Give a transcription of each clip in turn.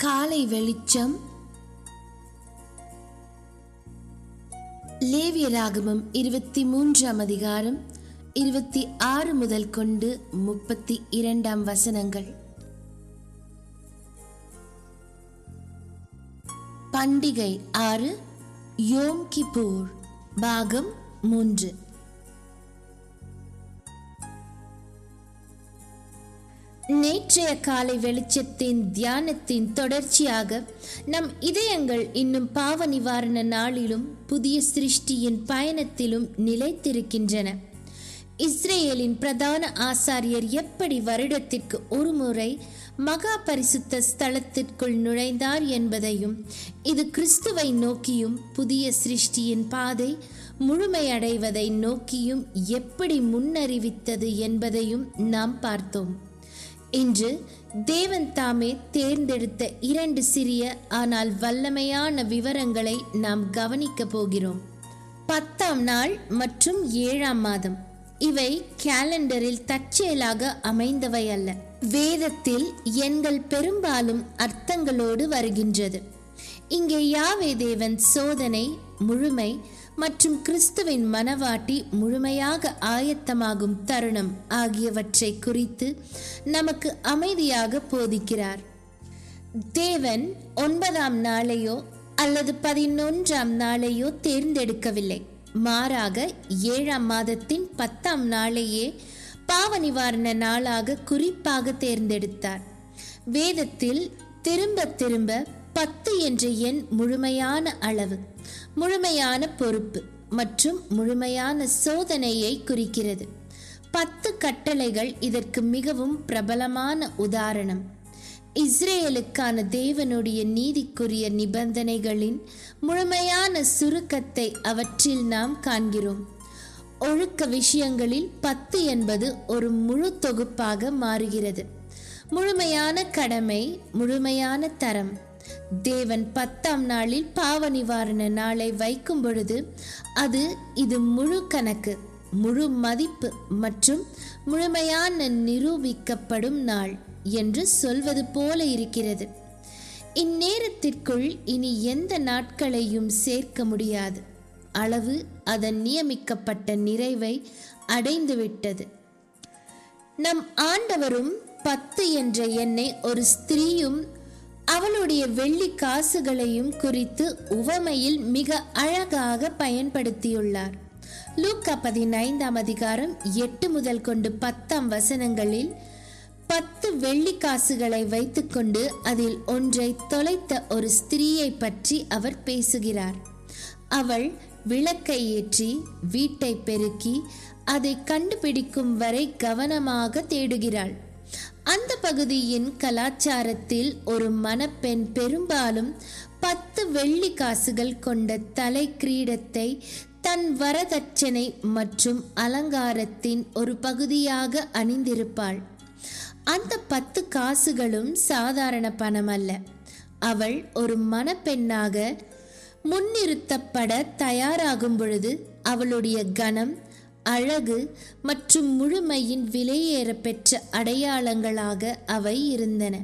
காலை வெளிச்சம். லேவியராகமம் இருபத்தி மூன்றாம் அதிகாரம் இருபத்தி ஆறு முதல் கொண்டு முப்பத்தி இரண்டாம் வசனங்கள். பண்டிகை ஆறு யோம் கிபூர் பாகம் மூன்று. நேற்றைய காலை வெளிச்சத்தின் தியானத்தின் தொடர்ச்சியாக நம் இதயங்கள் இன்னும் பாவ நிவாரண நாளிலும் புதிய சிருஷ்டியின் பயணத்திலும் நிலைத்திருக்கின்றன. இஸ்ரேலின் பிரதான ஆசாரியர் எப்படி வருடத்திற்கு ஒருமுறை மகா பரிசுத்த ஸ்தலத்திற்குள் நுழைந்தார் என்பதையும் இது கிறிஸ்துவை நோக்கியும் புதிய சிருஷ்டியின் பாதை முழுமையடைவதை நோக்கியும் எப்படி முன்னறிவித்தது என்பதையும் நாம் பார்த்தோம். இன்று தேவன் தாமே தேர்ந்தெடுத்த இரண்டு சிறிய ஆனால் வல்லமையான விவரங்களை நாம் கவனிக்க போகிறோம். பத்தாம் நாள் மற்றும் ஏழாம் மாதம். இவை கேலண்டரில் தற்செயலாக அமைந்தவை அல்ல. வேதத்தில் எண்கள் பெரும்பாலும் அர்த்தங்களோடு வருகின்றது. இங்கே யாவே தேவன் சோதனை முழுமை மற்றும் கிறிஸ்துவின் மனவாட்டி முழுமையாக ஆயத்தமாகும் தருணம் ஆகியவற்றை குறித்து நமக்கு அமைதியாக போதிக்கிறார். தேவன் ஒன்பதாம் நாளையோ அல்லது பதினொன்றாம் நாளையோ தேர்ந்தெடுக்கவில்லை. மாறாக ஏழாம் மாதத்தின் பத்தாம் நாளையே பாவ நிவாரண நாளாக குறிப்பாக தேர்ந்தெடுத்தார். வேதத்தில் திரும்ப திரும்ப பத்து என்ற எண் முழுமையான அளவு முழுமையான பொறுப்பு மற்றும் முழுமையான சோதனையை குறிக்கிறது. பத்து கட்டளைகள் இதற்கு மிகவும் பிரபலமான உதாரணம். இஸ்ரேலுக்கான தேவனுடைய நீதிக்குரிய நிபந்தனைகளின் முழுமையான சுருக்கத்தை அவற்றில் நாம் காண்கிறோம். ஒழுக்க விஷயங்களில் பத்து என்பது ஒரு முழு தொகுப்பாக மாறுகிறது. முழுமையான கடமை முழுமையான தரம் தேவன் பத்தாம் நாளில் பாவ நிவாரண நாளை வைக்கும் பொழுது அது இது முழு கணக்கு முழு மதிப்பு மற்றும் முழுமையான நிரூபிக்கப்படும் நாள் என்று சொல்வது போல இருக்கிறது. இந்நேரத்திற்குள் இனி எந்த நாட்களையும் சேர்க்க முடியாது. அளவு அதன் நியமிக்கப்பட்ட நிறைவை அடைந்துவிட்டது. நம் ஆண்டவரும் பத்து என்ற எண்ணை ஒரு ஸ்திரீயும் அவளுடைய வெள்ளி காசுகளையும் குறித்து உவமையில் மிக அழகாக பயன்படுத்தியுள்ளார். லூக்கா பதினைந்தாம் அதிகாரம் எட்டு முதல் கொண்டு பத்தாம் வசனங்களில் பத்து வெள்ளி காசுகளை வைத்துக்கொண்டு அதில் ஒன்றை தொலைத்த ஒரு ஸ்திரீயை பற்றி அவர் பேசுகிறார். அவள் விளக்கை ஏற்றி வீட்டை பெருக்கி அதை கண்டுபிடிக்கும் வரை கவனமாக தேடுகிறாள். அந்த பகுதியின் கலாச்சாரத்தில் ஒரு மணப்பெண் பெரும்பாலும் பத்து வெள்ளி காசுகள் கொண்ட தலை கிரீடத்தை தன் வரதட்சணை மற்றும் அலங்காரத்தின் ஒரு பகுதியாக அணிந்திருப்பாள். அந்த பத்து காசுகளும் சாதாரண பணம் அல்ல அவள் ஒரு மணப்பெண்ணாக முன்னிறுத்தப்பட தயாராகும் பொழுது அவளுடைய கனம் அழகு மற்றும் முழுமையின் விலையேற பெற்ற அடையாளங்களாக அவை இருந்தன.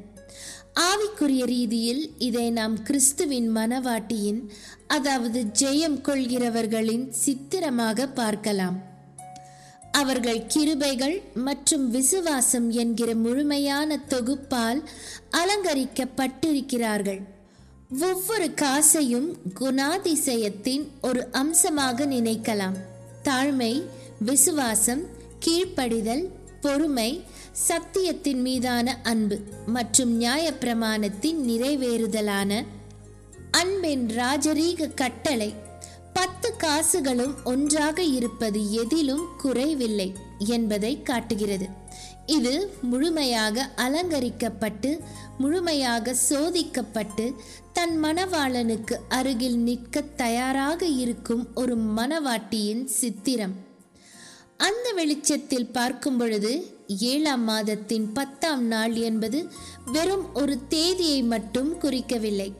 ஆவிக்குரிய ரீதியில் இதை நாம் கிறிஸ்துவின் மனவாட்டியின் அதாவது ஜெயம் கொள்கிறவர்களின் சித்திரமாக பார்க்கலாம். அவர்கள் கிருபைகள் மற்றும் விசுவாசம் என்கிற முழுமையான தொகுப்பால் அலங்கரிக்கப்பட்டிருக்கிறார்கள். ஒவ்வொரு காசையும் குணாதிசயத்தின் ஒரு அம்சமாக நினைக்கலாம். தாழ்மை விசுவாசம் கீழ்ப்படிதல் பொறுமை சத்தியத்தின் மீதான அன்பு மற்றும் நியாயப்பிரமாணத்தின் நிறைவேறுதலான அன்பின் ராஜரீக கட்டளை. பத்து காசுகளும் ஒன்றாக இருப்பது எதிலும் குறைவில்லை என்பதை காட்டுகிறது. இது முழுமையாக அலங்கரிக்கப்பட்டு முழுமையாக சோதிக்கப்பட்டு தன் மணவாளனுக்கு அருகில் நிற்க தயாராக இருக்கும் ஒரு மணவாட்டியின் சித்திரம். அந்த வெளிச்சத்தில் பார்க்கும் பொழுது ஏழாம் மாதத்தின் பத்தாம் நாள் என்பது வெறும் ஒரு தேதியை மட்டும் குறிக்கவில்லை.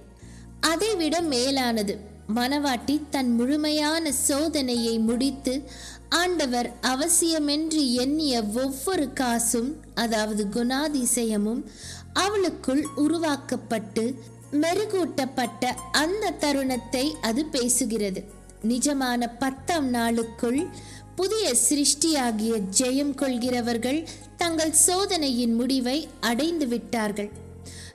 அதைவிட மேலானது. மணவாட்டி தன் முழுமையான சோதனையை முடித்து ஆண்டவர் அவசியமென்று எண்ணிய ஒவ்வொரு காசும் அதாவது குணாதிசயமும் அவளுக்குள் உருவாக்கப்பட்டு மெருகூட்டப்பட்ட அந்த தருணத்தை அது பேசுகிறது. நிஜமான பத்தாம் நாளுக்குள் புதிய சிருஷ்டியாகிய ஜெயம் கொள்கிறவர்கள் தங்கள் சோதனையின் முடிவை அடைந்து விட்டார்கள்.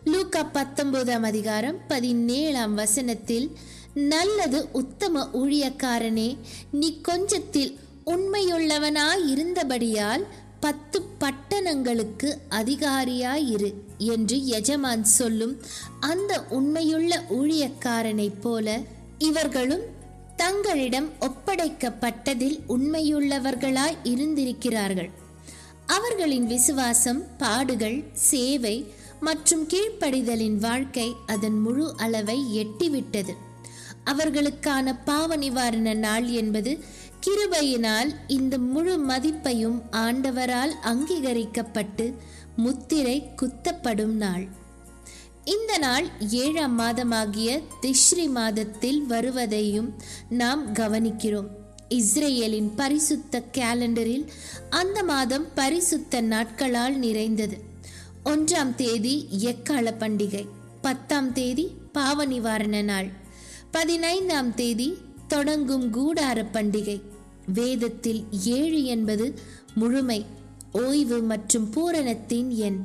லூக்கா பத்தொன்பதாம் அதிகாரம் பதினேழாம் வசனத்தில் நல்லது உத்தம ஊழியக்காரனே நீ கொஞ்சத்தில் உண்மையுள்ளவனாய் இருந்தபடியால் பத்து பட்டணங்களுக்கு அதிகாரியாயிரு என்று எஜமான் சொல்லும் அந்த உண்மையுள்ள ஊழியக்காரனைப் போல இவர்களும் தங்களிடம் ஒப்படைக்கப்பட்டதில் உண்மையுள்ளவர்களாய் இருந்திருக்கிறார்கள். அவர்களின் விசுவாசம் பாடுகள் சேவை மற்றும் கீழ்ப்படிதலின் வாழ்க்கை அதன் முழு அளவை எட்டிவிட்டது. அவர்களுக்கான பாவ நிவாரண நாள் என்பது கிருபையினால் இந்த முழு மதிப்பையும் ஆண்டவரால் அங்கீகரிக்கப்பட்டு முத்திரை குத்தப்படும் நாள். இந்த நாள் ஏழாம் மாதமாகிய திஷ்ரி மாதத்தில் வருவதையும் நாம் கவனிக்கிறோம். இஸ்ரேலின் பரிசுத்த கேலண்டரில் அந்த மாதம் பரிசுத்த நாட்களால் நிறைந்தது. ஒன்றாம் தேதி எக்கால பண்டிகை பத்தாம் தேதி பாவ நிவாரண நாள் பதினைந்தாம் தேதி தொடங்கும் கூடார பண்டிகை. வேதத்தில் ஏழு என்பது முழுமை ஓய்வு மற்றும் பூரணத்தின் எண்.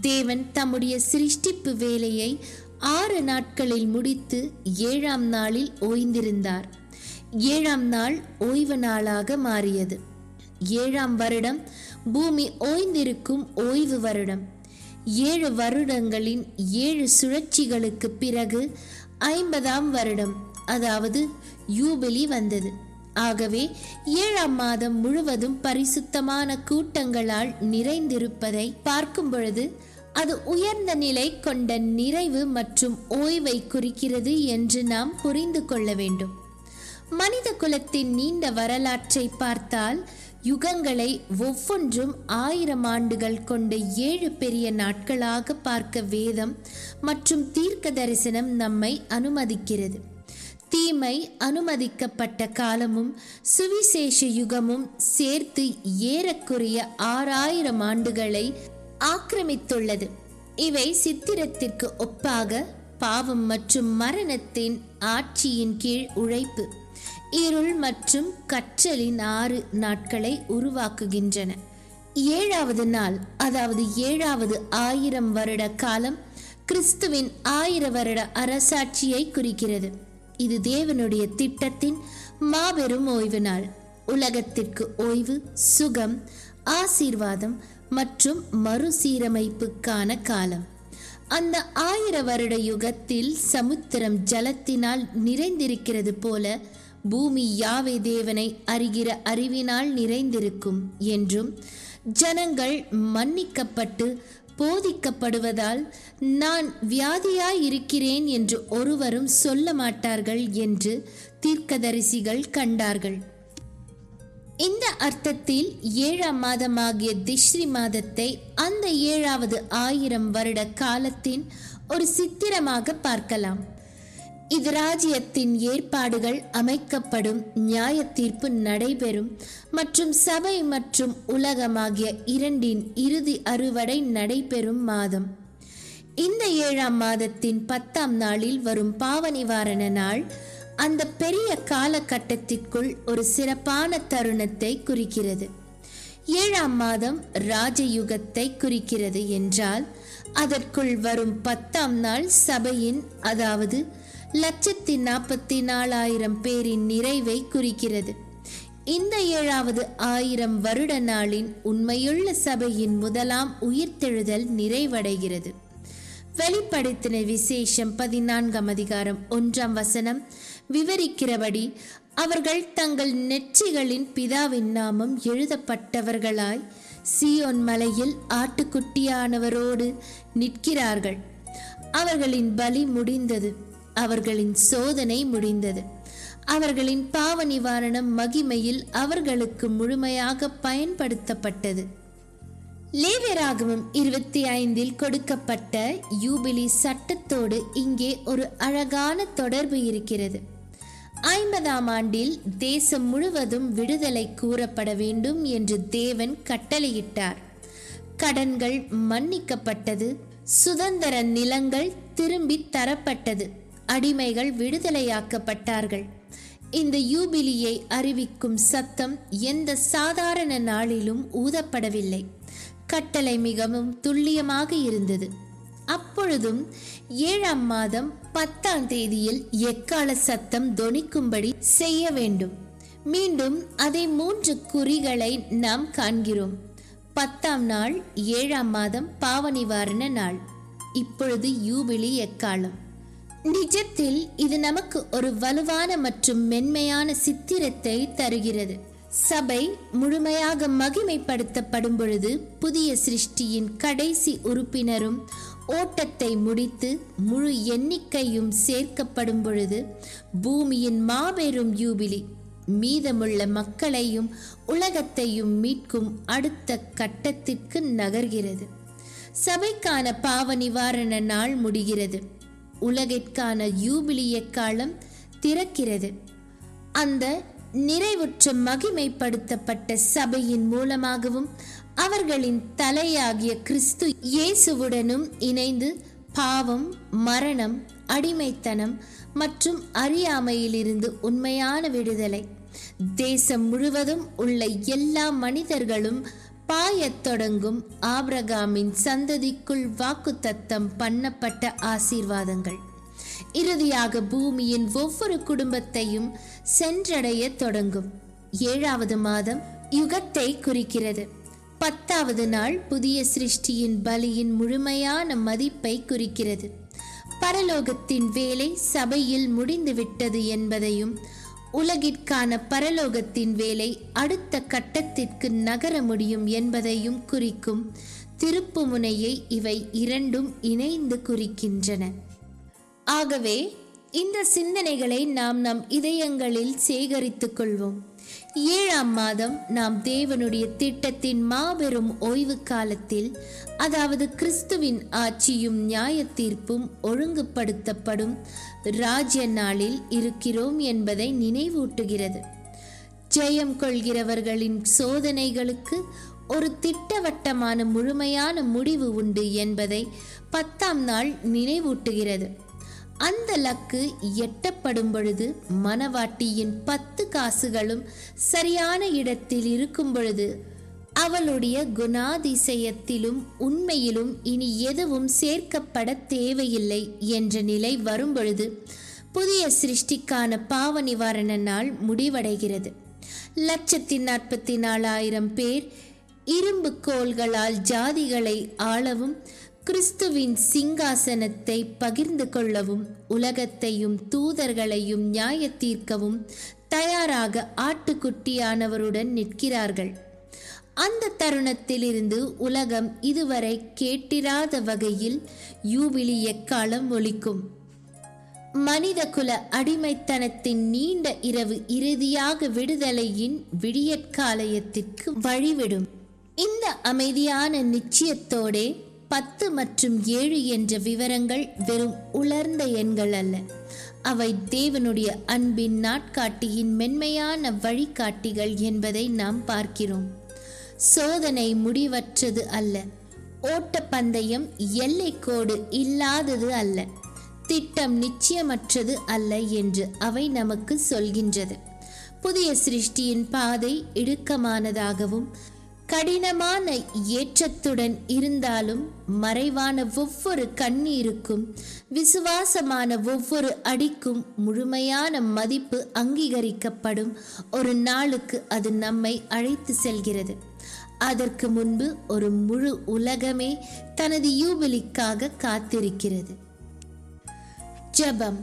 தேவன் தம்முடைய சிருஷ்டிப்பு வேலையை ஆறு நாட்களில் முடித்து ஏழாம் நாளில் ஓய்ந்திருந்தார். ஏழாம் நாள் ஓய்வு நாளாக மாறியது. ஏழாம் வருடம் பூமி ஓய்ந்திருக்கும் ஓய்வு வருடம். ஏழு வருடங்களின் ஏழு சுழற்சிகளுக்கு பிறகு ஐம்பதாம் வருடம் அதாவது யூபிலி வந்தது. ஆகவே ஏழாம் மாதம் முழுவதும் பரிசுத்தமான கூட்டங்களால் நிறைந்திருப்பதை பார்க்கும் பொழுது அது உயர்ந்த நிலை கொண்ட நிறைவு மற்றும் ஓய்வை குறிக்கிறது என்று நாம் புரிந்து கொள்ள வேண்டும். மனித குலத்தின் நீண்ட வரலாற்றை பார்த்தால் யுகங்களை ஒவ்வொன்றும் ஆயிரம் ஆண்டுகள் கொண்ட ஏழு பெரிய நாட்களாக பார்க்க வேதம் மற்றும் தீர்க்க தரிசனம் நம்மை அனுமதிக்கிறது. தீமை அனுமதிக்கப்பட்ட காலமும் சுவிசேஷ யுகமும் சேர்த்து ஏறக்குறைய ஆறாயிரம் ஆண்டுகளை ஆக்கிரமித்துள்ளது. இவை சித்திரத்திற்கு ஒப்பாக பாவம் மற்றும் மரணத்தின் ஆட்சியின் கீழ் உழைப்பு இருள் மற்றும் கற்றலின் ஆறு நாட்களை உருவாக்குகின்றன. ஏழாவது நாள் அதாவது ஏழாவது ஆயிரம் வருட காலம் கிறிஸ்துவின் ஆயிர வருட அரசாட்சியை குறிக்கிறது. இது தேவனுடைய திட்டத்தின் மாபெரும் ஓய்வு நாள் உலகத்திற்கு ஓய்வு சுகம் ஆசீர்வாதம் மற்றும் மறுசீரமைப்புக்கான காலம். அந்த ஆயிர வருட யுகத்தில் சமுத்திரம் ஜலத்தினால் நிறைந்திருக்கிறது போல பூமி யாவை தேவனை அறிகிற அறிவினால் நிறைந்திருக்கும் என்றும் ஜனங்கள் மன்னிக்கப்பட்டு போதிக்கப்படுவதால் நான் வியாதியாய் இருக்கிறேன் என்று ஒருவரும் சொல்ல மாட்டார்கள் என்று தீர்க்கதரிசிகள் கண்டார்கள். இந்த அர்த்தத்தில் ஏழாம் மாதமாகிய திஷ்ரி மாதத்தை அந்த ஏழாவது ஆயிரம் வருட காலத்தின் ஒரு சித்திரமாக பார்க்கலாம். இது ராஜ்யத்தின் ஏற்பாடுகள் அமைக்கப்படும் நியாய தீர்ப்பு நடைபெறும் மற்றும் சபை மற்றும் உலகமாகிய இரண்டின் இறுதி அறுவடை நடைபெறும் மாதம். இந்த ஏழாம் மாதத்தின் பத்தாம் நாளில் வரும் பாவ நிவாரண நாள். அந்த பெரிய காலகட்டத்திற்குள் ஒரு சிறப்பான தருணத்தை குறிக்கிறது. ஏழாம் மாதம் ராஜயுகத்தை குறிக்கிறது என்றால் அதற்குள் வரும் பத்தாம் நாள் சபையின் அதாவது லட்சத்தி நாற்பத்தி நாலாயிரம் பேரின் நிறைவை குறிக்கிறது. இந்த ஏழாவது ஆயிரம் வருட நாளின் உண்மையுள்ள சபையின் முதலாம் உயிர்த்தெழுதல் நிறைவடைகிறது. வெளிப்படுத்தின விசேஷம் பதினான்காம் அதிகாரம் ஒன்றாம் வசனம். விவரிக்கிறபடி அவர்கள் தங்கள் நெற்றிகளின் பிதாவின் நாமம் எழுதப்பட்டவர்களாய் சியோன் மலையில் ஆட்டுக்குட்டியானவரோடு நிற்கிறார்கள். அவர்களின் பலி முடிந்தது. அவர்களின் சோதனை முடிந்தது. அவர்களின் பாவ நிவாரணம் மகிமையில் அவர்களுக்கு முழுமையாக பயன்படுத்தப்பட்டது. லேவியராகவும் இருபத்தி ஐந்தில் கொடுக்கப்பட்ட யூபிலி சட்டத்தோடு இங்கே ஒரு அழகான தொடர்பு இருக்கிறது. ஐம்பதாம் ஆண்டில் தேசம் முழுவதும் விடுதலை கூறப்பட வேண்டும் என்று தேவன் கட்டளையிட்டார். கடன்கள் மன்னிக்கப்பட்டது சுதந்திர நிலங்கள் திரும்பி தரப்பட்டது. அடிமைகள் விடுதலையாக்கப்பட்டார்கள். இந்த யூபிலியை அறிவிக்கும் சத்தம் எந்த சாதாரண நாளிலும் ஊதப்படவில்லை. கட்டளை மிகவும் துல்லியமாக இருந்தது. அப்பொழுதும் ஏழாம் மாதம் பத்தாம் தேதியில் எக்கால சத்தம் தொனிக்கும்படி செய்ய வேண்டும். மீண்டும் அதை மூன்று குறிகளை நாம் காண்கிறோம். பத்தாம் நாள் ஏழாம் மாதம் பாவ நிவாரண நாள். இப்பொழுது யூபிலி எக்காலம்? நிஜத்தில் இது நமக்கு ஒரு வலுவான மற்றும் மென்மையான சித்திரத்தை தருகிறது. சபை முழுமையாக மகிமைப்படுத்தப்படும் பொழுது புதிய சிருஷ்டியின் கடைசி உறுப்பினரும் ஓட்டத்தை முடித்து முழு எண்ணிக்கையும் சேர்க்கப்படும் பொழுது பூமியின் மாபெரும் யூபிலி மீதமுள்ள மக்களையும் உலகத்தையும் மீட்கும் அடுத்த கட்டத்திற்கு நகர்கிறது. சபைக்கான பாவ நிவாரண நாள் முடிகிறது. உலகிற்கான யூபிலிய காலம் திறக்கிறது. அந்த நிறைவுற்ற மகிமைப்படுத்தப்பட்ட சபையின் மூலமாகவும் அவர்களின் தலையாகிய கிறிஸ்து இயேசுவுடனும் இணைந்து பாவம் மரணம் அடிமைத்தனம் மற்றும் அறியாமையிலிருந்து உண்மையான விடுதலை. தேசம் முழுவதும் உள்ள எல்லா மனிதர்களும் பாயத் தொடங்கும் ஆப்ரகாமின் சந்ததிக்குள் வாக்குத்தத்தம் பண்ணப்பட்ட ஆசீர்வாதங்கள். இறுதியாக பூமியின் ஒவ்வொரு குடும்பத்தையும் சென்றடைய தொடங்கும். ஏழாவது மாதம் யுகத்தை குறிக்கிறது. பத்தாவது நாள் புதிய சிருஷ்டியின் பலியின் முழுமையான மதிப்பை குறிக்கிறது. பரலோகத்தின் வேலை சபையில் முடிந்துவிட்டது என்பதையும் உலகிற்கான பரலோகத்தின் வேலை அடுத்த கட்டத்திற்கு நகர முடியும் என்பதையும் குறிக்கும் திருப்புமுனையை இவை இரண்டும் இணைந்து குறிக்கின்றன. ஆகவே இந்த சிந்தனைகளை நாம் நம் இதயங்களில் சேகரித்துக் கொள்வோம். ஏழாம் மாதம் நாம் தேவனுடைய திட்டத்தின் மாபெரும் ஓய்வு காலத்தில் அதாவது கிறிஸ்துவின் ஆட்சியும் நியாய தீர்ப்பும் ஒழுங்குபடுத்தப்படும் ராஜ்ய நாளில் இருக்கிறோம் என்பதை நினைவூட்டுகிறது. ஜெயம் கொள்கிறவர்களின் சோதனைகளுக்கு ஒரு திட்டவட்டமான முழுமையான முடிவு உண்டு என்பதை பத்தாம் நாள் நினைவூட்டுகிறது. அந்த லக்கு எட்டப்படும் பொழுது மணவாட்டியின் பத்து காசுகளும் சரியான இடத்தில் இருக்கும் பொழுது அவளுடைய குணாதிசயத்திலும் உண்மையிலும் இனி எதுவும் சேர்க்கப்பட தேவையில்லை என்ற நிலை வரும்பொழுது புதிய சிருஷ்டிக்கான பாவ நிவாரண நாள் முடிவடைகிறது. லட்சத்தி நாற்பத்தி நாலாயிரம் பேர் இரும்பு கோல்களால் ஜாதிகளை ஆளவும் கிறிஸ்துவின் சிங்காசனத்தை பகிர்ந்து கொள்ளவும் உலகத்தையும் தூதர்களையும் நியாய தீர்க்கவும் தயாராக ஆட்டுக்குட்டியானவருடன் நிற்கிறார்கள். அந்த தருணத்திலிருந்து உலகம் இதுவரை கேட்டிராத வகையில் யூபிலி எக்காலம் ஒழிக்கும் மனிதகுல அடிமைத்தனத்தின் நீண்ட இரவு இறுதியாக விடுதலையின் விடியற்காலயத்திற்கு வழிவிடும். இந்த அமைதியான நிச்சயத்தோடே பத்து மற்றும் ஏழு என்ற விவரங்கள் வெறும் உலர்ந்த எண்கள் அல்ல. அவை தேவனுடைய அன்பின் நாட்காட்டியின் மென்மையான வழிகாட்டிகள் என்பதை நாம் பார்க்கிறோம். சோதனை முடிவற்றது அல்ல. ஓட்டப்பந்தயம் எல்லைக்கோடு இல்லாதது அல்ல. திட்டம் நிச்சயமற்றது அல்ல என்று அவை நமக்கு சொல்கின்றது. புதிய சிருஷ்டியின் பாதை இடுக்கமானதாகவும் கடினமான ஏற்றத்துடன் இருந்தாலும் மறைவான ஒவ்வொரு கண்ணீருக்கும் விசுவாசமான ஒவ்வொரு அடிக்கும் முழுமையான மதிப்பு அங்கீகரிக்கப்படும். ஒரு நாளுக்கு அது நம்மை அழைத்து செல்கிறது. அதற்கு முன்பு ஒரு முழு உலகமே தனது யூபிலிக்காக காத்திருக்கிறது. ஜெபம்.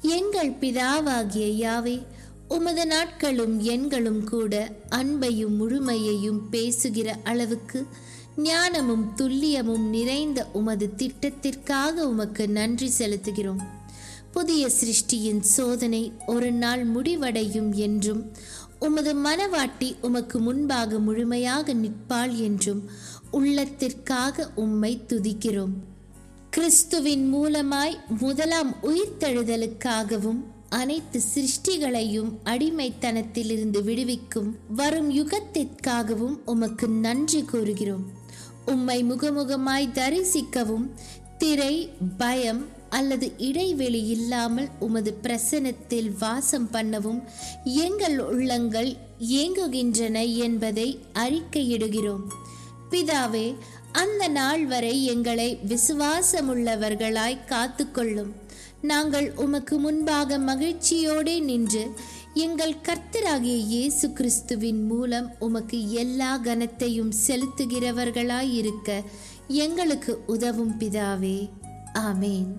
எங்கள் பிதாவாகிய யாவே உமது நாட்களும் எண்களும் கூட அன்பையும் முழுமையையும் பேசுகிற அளவுக்கு ஞானமும் துல்லியமும் நிறைந்த உமது திட்டத்திற்காக உமக்கு நன்றி செலுத்துகிறோம். புதிய சிருஷ்டியின் சோதனை ஒரு நாள் முடிவடையும் என்றும் உமது மனவாட்டி உமக்கு முன்பாக முழுமையாக நிற்பாள் என்றும் உள்ளத்திற்காக உம்மை துதிக்கிறோம். கிறிஸ்துவின் மூலமாய் முதலாம் உயிர்த்தெழுதலுக்காகவும் அனைத்து சிருஷ்டிகளையும் அடிமைத்தனத்திலிருந்து விடுவிக்கும் வரும் யுகத்திற்காகவும் உமக்கு நன்றி கூறுகிறோம். உம்மை முகமுகமாய் தரிசிக்கவும் திரை பயம் அல்லது இடைவெளி இல்லாமல் உமது பிரசனத்தில் வாசம் பண்ணவும் எங்கள் உள்ளங்கள் இயங்குகின்றன என்பதை அறிக்கையிடுகிறோம். பிதாவே அந்த நாள் வரை எங்களை விசுவாசமுள்ளவர்களாய் காத்துக்கொள்ளும். நாங்கள் உமக்கு முன்பாக மகிழ்ச்சியோடே நின்று எங்கள் கர்த்தராகிய இயேசு கிறிஸ்துவின் மூலம் உமக்கு எல்லா கனத்தையும் செலுத்துகிறவர்களாயிருக்க எங்களுக்கு உதவும் பிதாவே. ஆமேன்.